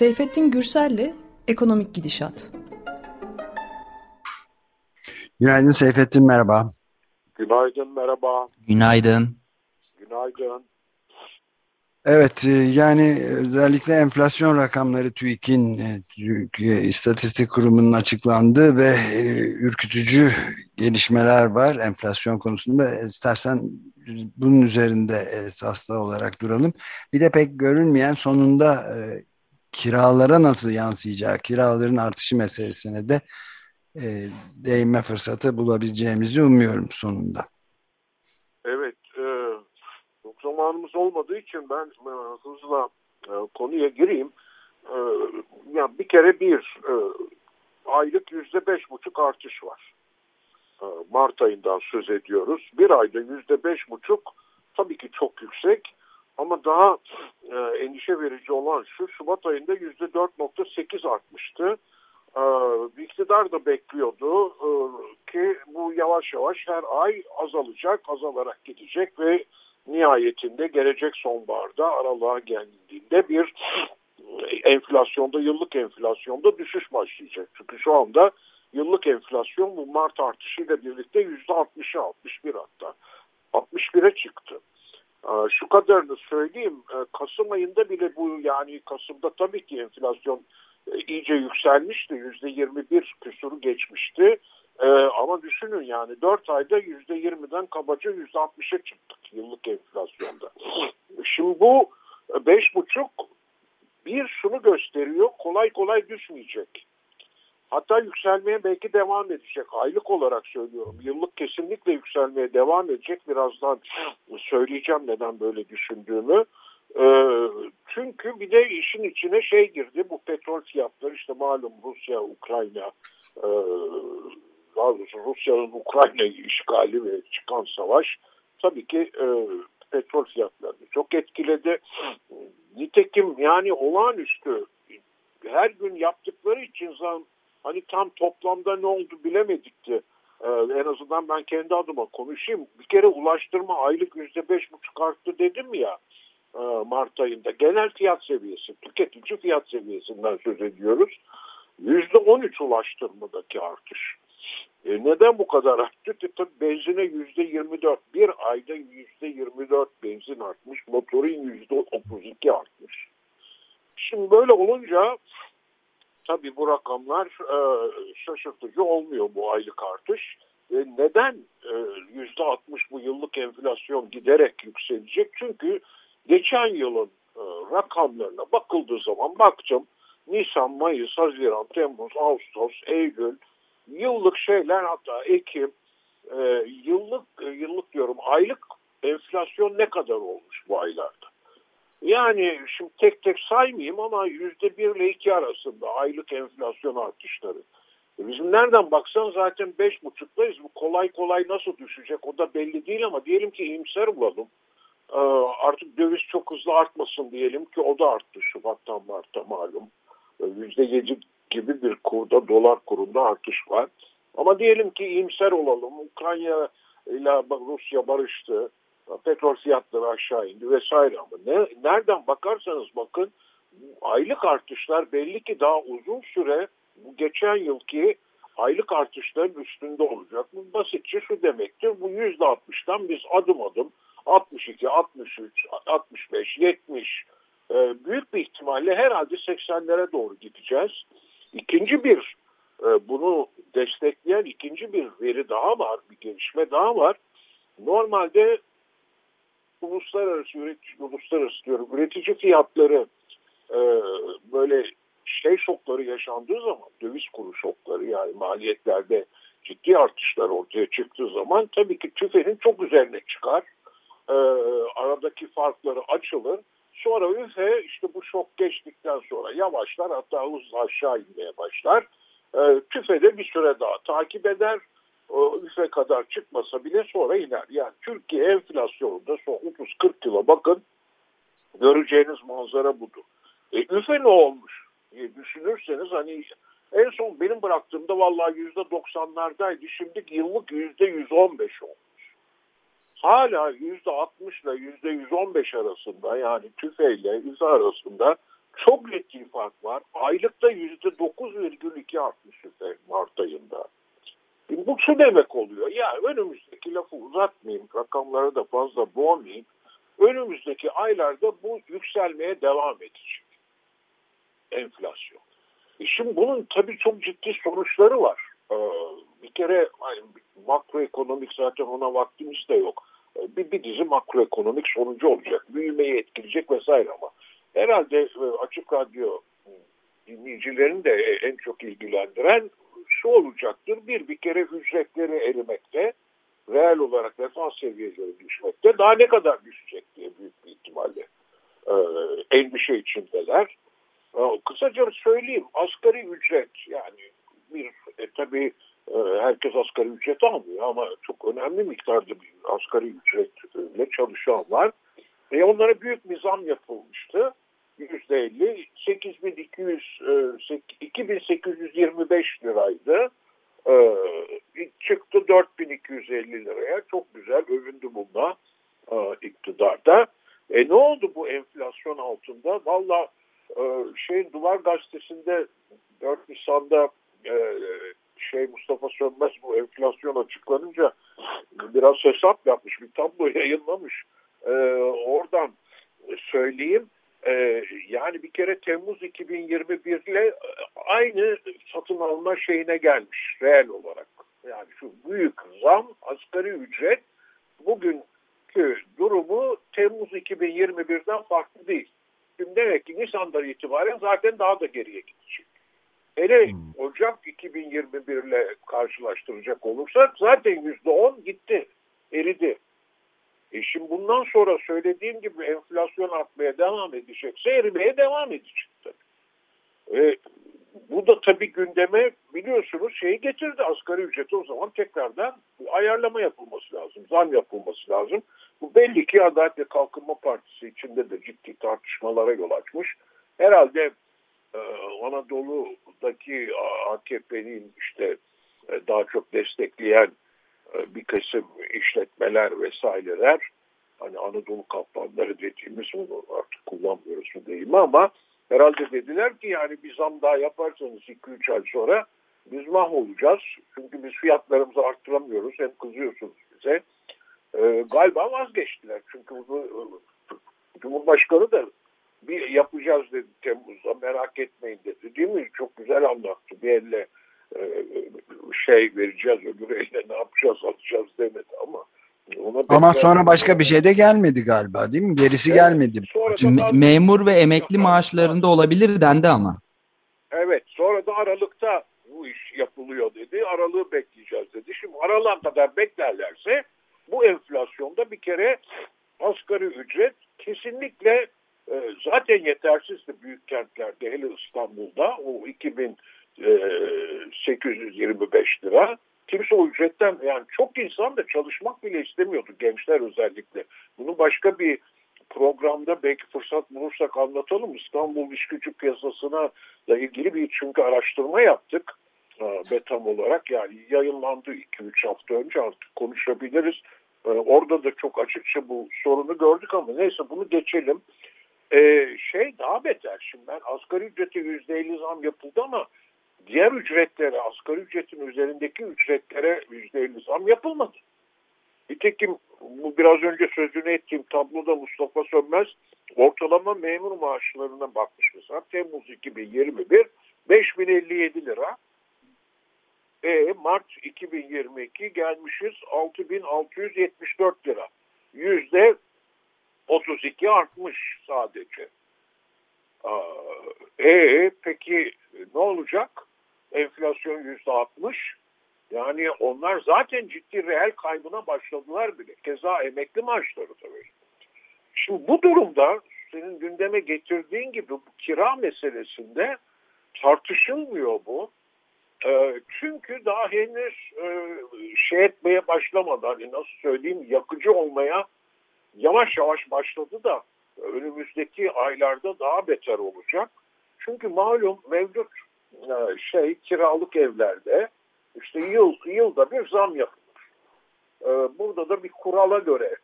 Seyfettin Gürsel'le Ekonomik Gidişat. Günaydın Seyfettin, merhaba. Günaydın, merhaba. Günaydın. Günaydın. Evet, e, yani özellikle enflasyon rakamları TÜİK'in, e, Türkiye İstatistik Kurumu'nun açıklandığı ve e, ürkütücü gelişmeler var enflasyon konusunda. İstersen bunun üzerinde esaslı olarak duralım. Bir de pek görülmeyen sonunda kiralara nasıl yansıyacağı, kiraların artışı meselesine de e, değinme fırsatı bulabileceğimizi umuyorum sonunda. Evet, e, çok zamanımız olmadığı için ben e, hızla e, konuya gireyim. E, yani bir kere bir e, aylık yüzde beş buçuk artış var. E, Mart ayından söz ediyoruz. Bir ayda yüzde beş buçuk tabii ki çok yüksek ama daha e, endişe verici olan şu Şubat ayında yüzde 4.8 artmıştı. E, iktidar da bekliyordu e, ki bu yavaş yavaş her ay azalacak, azalarak gidecek ve nihayetinde gelecek sonbaharda aralığa geldiğinde bir enflasyonda, yıllık enflasyonda düşüş başlayacak. Çünkü şu anda yıllık enflasyon bu Mart artışıyla birlikte yüzde 60'a 61 hatta 61'e çıktı. Ee, şu kadarını söyleyeyim. Ee, Kasım ayında bile bu yani Kasım'da tabii ki enflasyon e, iyice yükselmişti. Yüzde 21 küsuru geçmişti. Ee, ama düşünün yani 4 ayda yüzde 20'den kabaca yüzde 60'a çıktık yıllık enflasyonda. Şimdi bu 5,5 bir şunu gösteriyor kolay kolay düşmeyecek. Hatta yükselmeye belki devam edecek. Aylık olarak söylüyorum. Yıllık kesinlikle yükselmeye devam edecek. Birazdan söyleyeceğim neden böyle düşündüğümü. Ee, çünkü bir de işin içine şey girdi. Bu petrol fiyatları işte malum Rusya, Ukrayna, e, Rusya'nın Ukrayna işgali ve çıkan savaş tabii ki e, petrol fiyatlarını çok etkiledi. Nitekim yani olağanüstü her gün yaptıkları için zam hani tam toplamda ne oldu bilemedikti. Ee, en azından ben kendi adıma konuşayım. Bir kere ulaştırma aylık yüzde beş buçuk arttı dedim ya e, Mart ayında. Genel fiyat seviyesi, tüketici fiyat seviyesinden söz ediyoruz. Yüzde on üç ulaştırmadaki artış. E neden bu kadar arttı? E, tabii benzine yüzde yirmi dört. Bir ayda yüzde yirmi dört benzin artmış. Motorun yüzde otuz iki artmış. Şimdi böyle olunca tabii bu rakamlar e, şaşırtıcı olmuyor bu aylık artış. E, neden yüzde 60 bu yıllık enflasyon giderek yükselecek? Çünkü geçen yılın e, rakamlarına bakıldığı zaman baktım Nisan, Mayıs, Haziran, Temmuz, Ağustos, Eylül yıllık şeyler hatta Ekim e, yıllık e, yıllık diyorum aylık enflasyon ne kadar olmuş bu aylarda? Yani şimdi tek tek saymayayım ama yüzde bir ile iki arasında aylık enflasyon artışları. E bizim nereden baksan zaten beş buçuktayız. Bu kolay kolay nasıl düşecek o da belli değil ama diyelim ki iyimser bulalım. E, artık döviz çok hızlı artmasın diyelim ki o da arttı Şubat'tan Mart'a malum. E, yüzde yedi gibi bir kurda dolar kurunda artış var. Ama diyelim ki iyimser olalım. Ukrayna ile Rusya barıştı petrol fiyatları aşağı indi vesaire ama ne, nereden bakarsanız bakın aylık artışlar belli ki daha uzun süre bu geçen yılki aylık artışların üstünde olacak. Bu basitçe şu demektir. Bu yüzde altmıştan biz adım adım 62, 63, 65, 70 büyük bir ihtimalle herhalde 80'lere doğru gideceğiz. İkinci bir e, bunu destekleyen ikinci bir veri daha var, bir gelişme daha var. Normalde uluslararası üretici, uluslararası diyorum üretici fiyatları e, böyle şey şokları yaşandığı zaman döviz kuru şokları yani maliyetlerde ciddi artışlar ortaya çıktığı zaman tabii ki tüfenin çok üzerine çıkar. E, aradaki farkları açılır. Sonra üfe işte bu şok geçtikten sonra yavaşlar hatta hızla aşağı inmeye başlar. E, tüfe de bir süre daha takip eder üfe kadar çıkmasa bile sonra iner. Yani Türkiye enflasyonunda son 30-40 yıla bakın göreceğiniz manzara budur. E, üfe ne olmuş diye düşünürseniz hani en son benim bıraktığımda vallahi yüzde 90'lardaydı. Şimdi yıllık yüzde 115 olmuş. Hala yüzde 60 ile yüzde 115 arasında yani tüfeyle üfe arasında çok ciddi fark var. Aylıkta %9,2 artmış Mart ayında. Bu şu demek oluyor. Ya önümüzdeki lafı uzatmayayım, rakamları da fazla boğmayayım. Önümüzdeki aylarda bu yükselmeye devam edecek. Enflasyon. E şimdi bunun tabii çok ciddi sonuçları var. Ee, bir kere hani, makroekonomik zaten ona vaktimiz de yok. Ee, bir, bir dizi makroekonomik sonucu olacak. Büyümeyi etkileyecek vesaire ama herhalde e, açık radyo dinleyicilerini de en çok ilgilendiren şu olacaktır. Bir, bir kere ücretleri erimekte, reel olarak refah seviyeleri düşmekte. Daha ne kadar düşecek diye büyük bir ihtimalle e, endişe içindeler. E, kısaca söyleyeyim, asgari ücret yani bir e, tabii e, herkes asgari ücret almıyor ama çok önemli miktarda bir asgari ücretle çalışan var. E, onlara büyük bir zam yapılmıştı. %50 8200 2825 liraydı. E, çıktı 4250 liraya. Çok güzel övündü bunda e, iktidarda. E ne oldu bu enflasyon altında? Valla e, şey Duvar Gazetesi'nde 4 Nisan'da e, şey Mustafa Sönmez bu enflasyon açıklanınca biraz hesap yapmış bir tablo yayınlamış. E, oradan söyleyeyim ee, yani bir kere Temmuz 2021 ile e, aynı satın alma şeyine gelmiş reel olarak. Yani şu büyük zam asgari ücret bugünkü durumu Temmuz 2021'den farklı değil. Şimdi demek ki Nisan'dan itibaren zaten daha da geriye gidecek. Hele hmm. Ocak 2021 ile karşılaştıracak olursak zaten %10 gitti, eridi. E şimdi bundan sonra söylediğim gibi enflasyon artmaya devam edecekse erimeye devam edecek tabii. E, bu da tabii gündeme biliyorsunuz şeyi getirdi asgari ücreti o zaman tekrardan ayarlama yapılması lazım, zam yapılması lazım. Bu belli ki Adalet ve Kalkınma Partisi içinde de ciddi tartışmalara yol açmış. Herhalde e, Anadolu'daki AKP'nin işte e, daha çok destekleyen bir kısım işletmeler vesaireler hani Anadolu kaplanları dediğimiz onu artık kullanmıyoruz bu deyimi ama herhalde dediler ki yani bir zam daha yaparsanız 2-3 ay sonra biz mahvolacağız. Çünkü biz fiyatlarımızı arttıramıyoruz. Hem kızıyorsunuz bize. Ee, galiba vazgeçtiler. Çünkü bu, Cumhurbaşkanı da bir yapacağız dedi Temmuz'da merak etmeyin dedi. Değil mi? Çok güzel anlattı. Bir elle e, şey vereceğiz öbür elle ne yapacağız alacağız demedi ama ona ama sonra başka bir şey de gelmedi galiba değil mi? Gerisi evet, gelmedi. Me memur ve emekli maaşlarında olabilir dendi ama. Evet sonra da Aralık'ta bu iş yapılıyor dedi. Aralığı bekleyeceğiz dedi. Şimdi aralığa kadar beklerlerse bu enflasyonda bir kere asgari ücret kesinlikle e, zaten yetersizdi büyük kentlerde hele İstanbul'da o 2000 825 lira. Kimse o ücretten yani çok insan da çalışmak bile istemiyordu gençler özellikle. Bunu başka bir programda belki fırsat bulursak anlatalım. İstanbul iş gücü piyasasına da ilgili bir çünkü araştırma yaptık. Betam olarak yani yayınlandı 2-3 hafta önce artık konuşabiliriz. Orada da çok açıkça bu sorunu gördük ama neyse bunu geçelim. Ee, şey daha beter şimdi ben asgari ücreti %50 zam yapıldı ama diğer ücretlere, asgari ücretin üzerindeki ücretlere yüzde elli zam yapılmadı. Nitekim bu biraz önce sözünü ettiğim tabloda Mustafa Sönmez ortalama memur maaşlarına bakmış mesela. Temmuz 2021 5057 lira. E, Mart 2022 gelmişiz 6674 lira. Yüzde 32 artmış sadece. E peki ne olacak? Enflasyon yüzde altmış. Yani onlar zaten ciddi reel kaybına başladılar bile. Keza emekli maaşları böyle. Şimdi bu durumda senin gündeme getirdiğin gibi bu kira meselesinde tartışılmıyor bu. E, çünkü daha henüz e, şey etmeye başlamadı. Hani nasıl söyleyeyim yakıcı olmaya yavaş yavaş başladı da önümüzdeki aylarda daha beter olacak. Çünkü malum mevcut e, şey kiralık evlerde işte yıl yılda bir zam yapılır. E, burada da bir kurala göre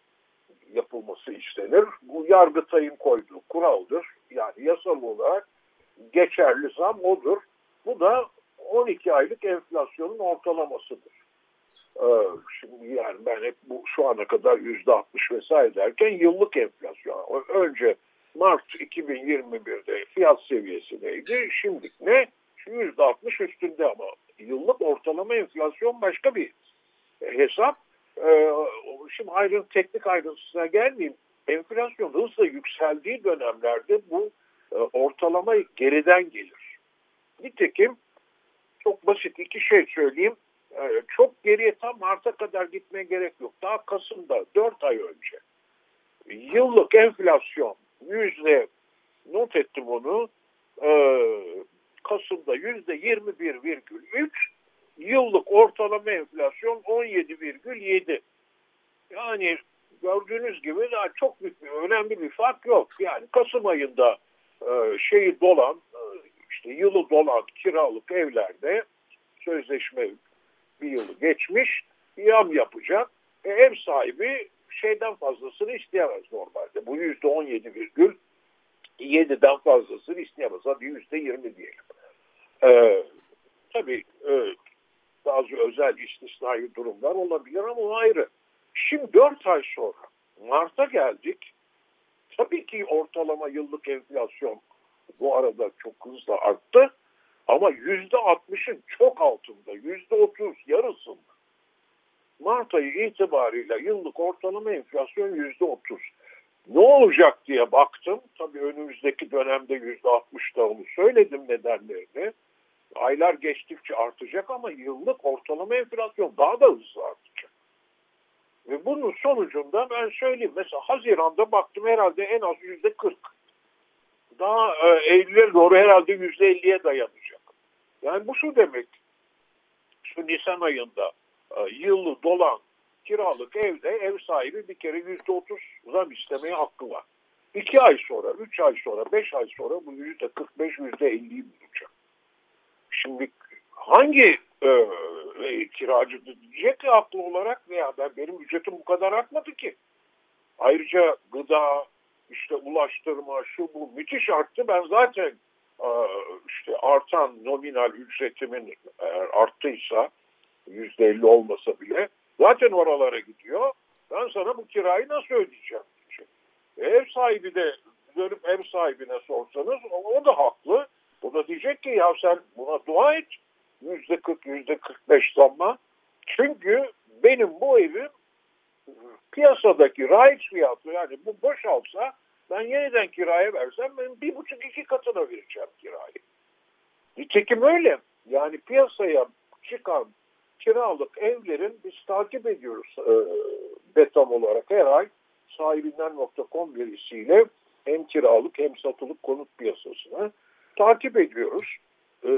yapılması istenir. Bu Yargıtay'ın koyduğu kuraldır. Yani yasal olarak geçerli zam odur. Bu da 12 aylık enflasyonun ortalamasıdır. Ee, şimdi yani ben hep bu şu ana kadar yüzde 60 vesaire derken yıllık enflasyon. Önce Mart 2021'de fiyat seviyesi neydi? Şimdi ne? Yüzde 60 üstünde ama yıllık ortalama enflasyon başka bir hesap. Ee, şimdi ayrı teknik ayrıntısına gelmeyeyim. Enflasyon hızla yükseldiği dönemlerde bu e, ortalama geriden gelir. Nitekim çok basit iki şey söyleyeyim. E, çok geriye tam Mart'a kadar gitmeye gerek yok. Daha Kasım'da 4 ay önce yıllık enflasyon yüzde not ettim onu e, Kasım'da yüzde 21,3 yıllık ortalama enflasyon 17,7 yani gördüğünüz gibi daha çok büyük bir, önemli bir fark yok. Yani Kasım ayında e, şeyi dolan e, işte yılı dolan kiralık evlerde sözleşme bir yılı geçmiş yam yapacak. E, ev sahibi şeyden fazlasını isteyemez normalde. Bu yüzde on yedi virgül yediden fazlasını isteyemez. Hadi yüzde yirmi diyelim. Ee, tabii e, bazı özel istisnai durumlar olabilir ama o ayrı. Şimdi dört ay sonra Mart'a geldik. Tabii ki ortalama yıllık enflasyon bu arada çok hızlı arttı. Ama yüzde altmışın çok altında, yüzde otuz yarısında. Mart ayı itibariyle yıllık ortalama enflasyon yüzde otuz. Ne olacak diye baktım. Tabii önümüzdeki dönemde yüzde altmış da onu söyledim nedenlerini. Aylar geçtikçe artacak ama yıllık ortalama enflasyon daha da hızlı artacak. Ve bunun sonucunda ben söyleyeyim. Mesela Haziran'da baktım herhalde en az yüzde kırk. Daha e, Eylül'e doğru herhalde yüzde elliye dayanacak. Yani bu şu demek. Şu Nisan ayında e, yıllı dolan kiralık evde ev sahibi bir kere yüzde otuz zam istemeye hakkı var. İki ay sonra, üç ay sonra, beş ay sonra bu yüzde kırk beş, yüzde elliyi bulacak. Şimdi hangi e, e, kiracı diyecek ki haklı olarak veya ben benim ücretim bu kadar artmadı ki. Ayrıca gıda, işte ulaştırma, şu bu müthiş arttı. Ben zaten e, işte artan nominal ücretimin eğer arttıysa yüzde elli olmasa bile zaten oralara gidiyor. Ben sana bu kirayı nasıl ödeyeceğim? Diyecek. Ev sahibi de dönüp ev sahibine sorsanız o da haklı. O da diyecek ki ya sen buna dua et. Yüzde kırk, yüzde kırk beş zamma. Çünkü benim bu evim piyasadaki raiç fiyatı yani bu boşalsa ben yeniden kiraya versem ben bir buçuk iki katına vereceğim kirayı. Nitekim öyle. Yani piyasaya çıkan kiralık evlerin biz takip ediyoruz e, beton olarak her ay sahibinden.com verisiyle hem kiralık hem satılık konut piyasasını takip ediyoruz. E,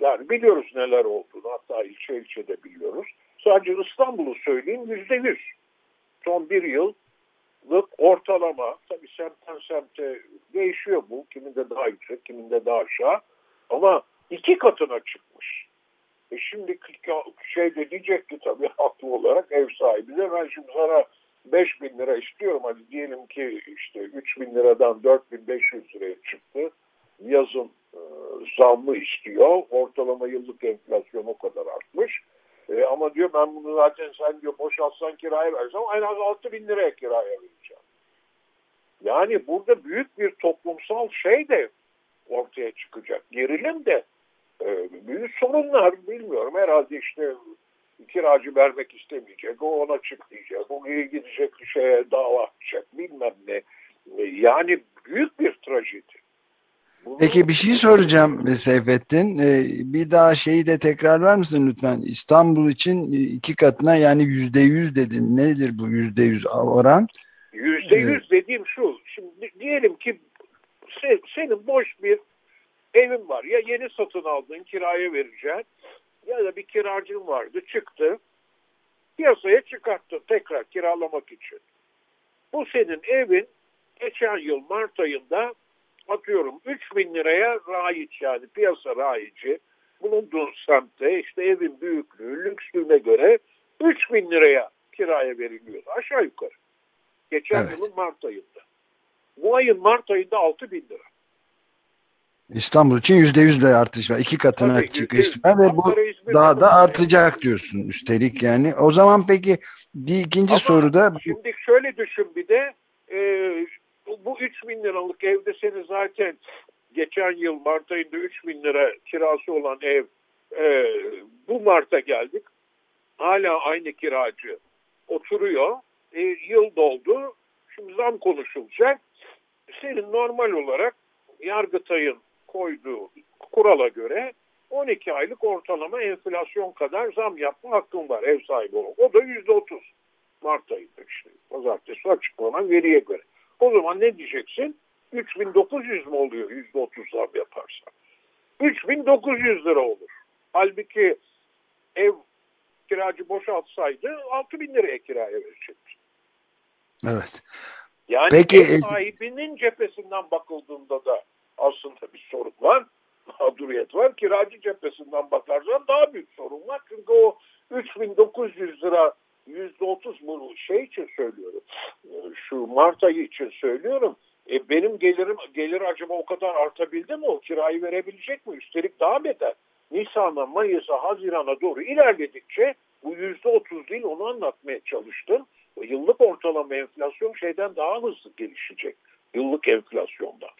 yani biliyoruz neler olduğunu hatta ilçe ilçe de biliyoruz. Sadece İstanbul'u söyleyeyim yüzde yüz. Son bir yıl ortalama tabii semtten semte değişiyor bu. Kiminde daha yüksek, kiminde daha aşağı. Ama iki katına çıkmış. E şimdi şey de diyecek ki tabii haklı olarak ev sahibi de ben şimdi sana 5 bin lira istiyorum. Hadi diyelim ki işte 3 bin liradan 4 bin 500 liraya çıktı. Yazın e, zammı istiyor. Ortalama yıllık enflasyon o kadar artmış. E, ama diyor ben bunu zaten sen diyor boşaltsan kiraya versem en az 6 bin liraya kiraya vereceğim. Yani burada büyük bir toplumsal şey de ortaya çıkacak. Gerilim de e, büyük sorunlar bilmiyorum. Herhalde işte kiracı vermek istemeyecek. O ona çık diyecek. O gidecek şeye dava açacak bilmem ne. E, yani büyük bir trajedi. Peki bir şey soracağım Seyfettin. Ee, bir daha şeyi de tekrarlar mısın lütfen? İstanbul için iki katına yani yüzde yüz dedin. Nedir bu yüzde yüz oran? Yüzde yüz dediğim şu. Şimdi diyelim ki senin boş bir evin var. Ya yeni satın aldın kiraya vereceksin ya da bir kiracın vardı çıktı. Piyasaya çıkarttın tekrar kiralamak için. Bu senin evin geçen yıl Mart ayında atıyorum 3 bin liraya raiç yani piyasa raici bulunduğun semtte işte evin büyüklüğü lükslüğüne göre 3 bin liraya kiraya veriliyor aşağı yukarı. Geçen evet. yılın Mart ayında. Bu ayın Mart ayında 6 bin lira. İstanbul için yüzde yüz de artış var. İki katına Tabii, çıkış var ve bu daha da artacak diyorsun üstelik yani. O zaman peki bir ikinci Ama soruda Şimdi şöyle düşün bir de e, bu 3 bin liralık evde seni zaten geçen yıl Mart ayında 3 bin lira kirası olan ev e, bu Mart'a geldik. Hala aynı kiracı oturuyor. E, yıl doldu. Şimdi zam konuşulacak. Senin normal olarak Yargıtay'ın koyduğu kurala göre 12 aylık ortalama enflasyon kadar zam yapma hakkın var ev sahibi olarak. O da %30. Mart ayında işte pazartesi açıklanan veriye göre. O zaman ne diyeceksin? 3900 mü oluyor %30 zam yaparsan? 3900 lira olur. Halbuki ev kiracı boşaltsaydı 6000 liraya kiraya verecekti. evet. Yani Peki, ev e- sahibinin cephesinden bakıldığında da aslında bir sorun var. Mağduriyet var. Kiracı cephesinden bakarsan daha büyük sorun var. Çünkü o 3900 lira %30 bu şey için söylüyorum. Şu Mart ayı için söylüyorum. E benim gelirim gelir acaba o kadar artabildi mi? O kirayı verebilecek mi? Üstelik daha beter. Nisan'a, Mayıs'a, Haziran'a doğru ilerledikçe bu yüzde otuz değil onu anlatmaya çalıştım. O Yıllık ortalama enflasyon şeyden daha hızlı gelişecek. Yıllık enflasyondan.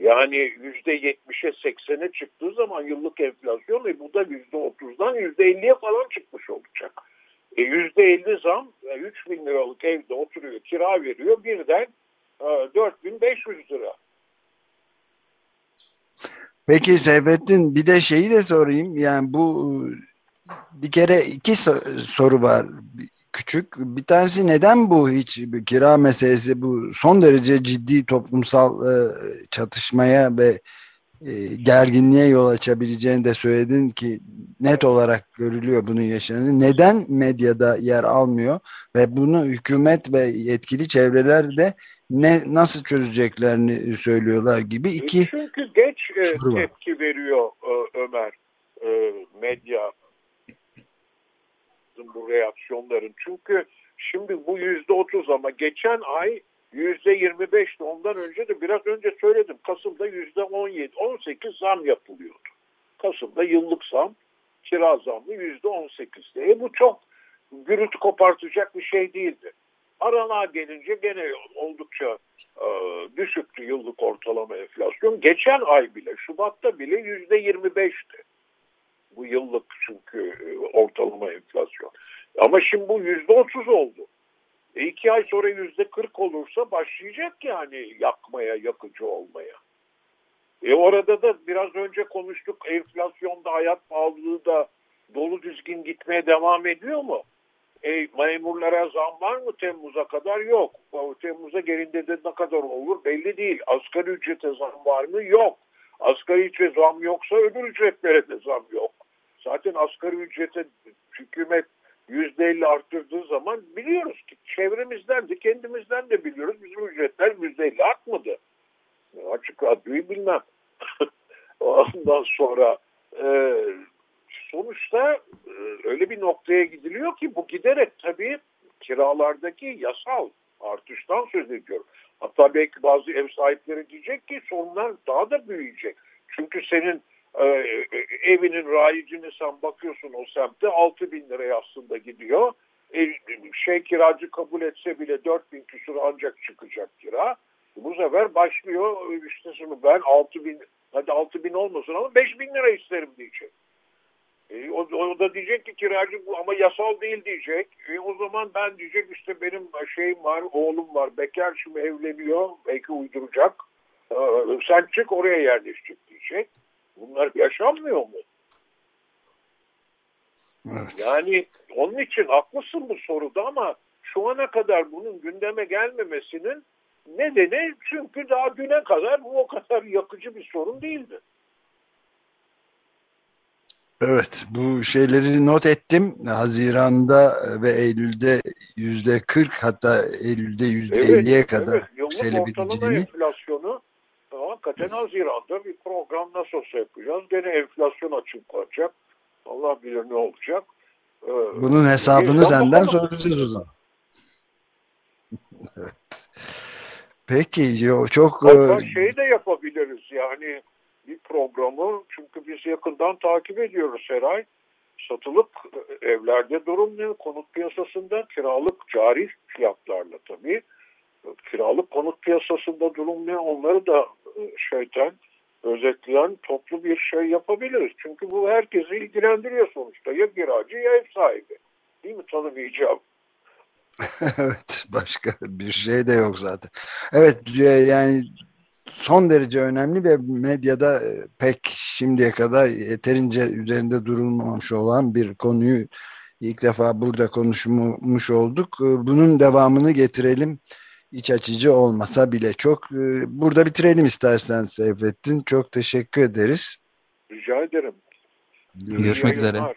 Yani yüzde yetmişe seksene çıktığı zaman yıllık enflasyon e bu da yüzde otuzdan yüzde elliye falan çıkmış olacak. E yüzde elli zam, e, üç bin liralık evde oturuyor, kira veriyor birden e, dört bin beş yüz lira. Peki Seyfettin bir de şeyi de sorayım. Yani bu bir kere iki so- soru var küçük. Bir tanesi neden bu hiç kira meselesi bu son derece ciddi toplumsal e, çatışmaya ve e, gerginliğe yol açabileceğini de söyledin ki net olarak görülüyor bunun yaşandığı. Neden medyada yer almıyor ve bunu hükümet ve yetkili çevreler de ne nasıl çözeceklerini söylüyorlar gibi iki Çünkü geç e, tepki veriyor e, Ömer e, medya bu reaksiyonların. Çünkü şimdi bu yüzde otuz ama geçen ay yüzde yirmi beşti. Ondan önce de biraz önce söyledim. Kasım'da yüzde on yedi, on sekiz zam yapılıyordu. Kasım'da yıllık zam, kira zamı yüzde on sekizdi. E bu çok gürültü kopartacak bir şey değildi. Aralığa gelince gene oldukça e, düşüktü yıllık ortalama enflasyon. Geçen ay bile, Şubat'ta bile yüzde yirmi beşti. Bu yıllık çünkü e, ortalama enflasyon. Ama şimdi bu yüzde otuz oldu. E iki ay sonra yüzde kırk olursa başlayacak yani yakmaya, yakıcı olmaya. E orada da biraz önce konuştuk enflasyonda hayat pahalılığı da dolu düzgün gitmeye devam ediyor mu? E, memurlara zam var mı Temmuz'a kadar? Yok. O Temmuz'a gelince de ne kadar olur belli değil. Asgari ücrete zam var mı? Yok. Asgari ücret zam yoksa öbür ücretlere de zam yok. Zaten asgari ücrete hükümet yüzde elli arttırdığı zaman biliyoruz ki çevremizden de kendimizden de biliyoruz bizim ücretler yüzde elli artmadı. Açık radyoyu bilmem. Ondan sonra e, sonuçta e, öyle bir noktaya gidiliyor ki bu giderek tabii kiralardaki yasal artıştan söz ediyorum. Hatta belki bazı ev sahipleri diyecek ki sorunlar daha da büyüyecek. Çünkü senin e, evinin rayicini sen bakıyorsun o semtte 6 bin liraya aslında gidiyor. E, şey kiracı kabul etse bile 4 bin küsur ancak çıkacak kira. Bu sefer başlıyor işte şimdi ben 6 bin hadi 6 bin olmasın ama 5 bin lira isterim diyecek. E, o, o da diyecek ki kiracı bu ama yasal değil diyecek. E, o zaman ben diyecek işte benim şeyim var, oğlum var, bekar şimdi evleniyor, belki uyduracak. E, sen çık oraya yerleşecek diyecek. Bunlar yaşanmıyor mu? Evet. Yani onun için haklısın bu soruda ama şu ana kadar bunun gündeme gelmemesinin nedeni çünkü daha düne kadar bu o kadar yakıcı bir sorun değildi. Evet, bu şeyleri not ettim. Haziran'da ve Eylül'de yüzde 40 hatta Eylül'de yüzde 50'ye kadar evet. Yıllık ortalama yükselebileceğini. enflasyonu hakikaten Haziran'da bir program nasıl yapacağız. Gene enflasyon açıklanacak. Allah bilir ne olacak. Ee, Bunun hesabını senden soracağız o zaman. evet. Peki, yo- çok Hatta e, şey de yapabiliriz yani bir programı çünkü biz yakından takip ediyoruz her ay. Satılık evlerde durum ne? Konut piyasasında kiralık cari fiyatlarla tabii. Kiralık konut piyasasında durum ne? Onları da şeyden özetleyen toplu bir şey yapabiliriz. Çünkü bu herkesi ilgilendiriyor sonuçta. Ya kiracı ya ev sahibi. Değil mi tanımayacağım? evet başka bir şey de yok zaten. Evet yani son derece önemli ve medyada e, pek şimdiye kadar yeterince üzerinde durulmamış olan bir konuyu ilk defa burada konuşmuş olduk. E, bunun devamını getirelim. İç açıcı olmasa bile çok. E, burada bitirelim istersen Seyfettin. Çok teşekkür ederiz. Rica ederim. Görüşmek üzere.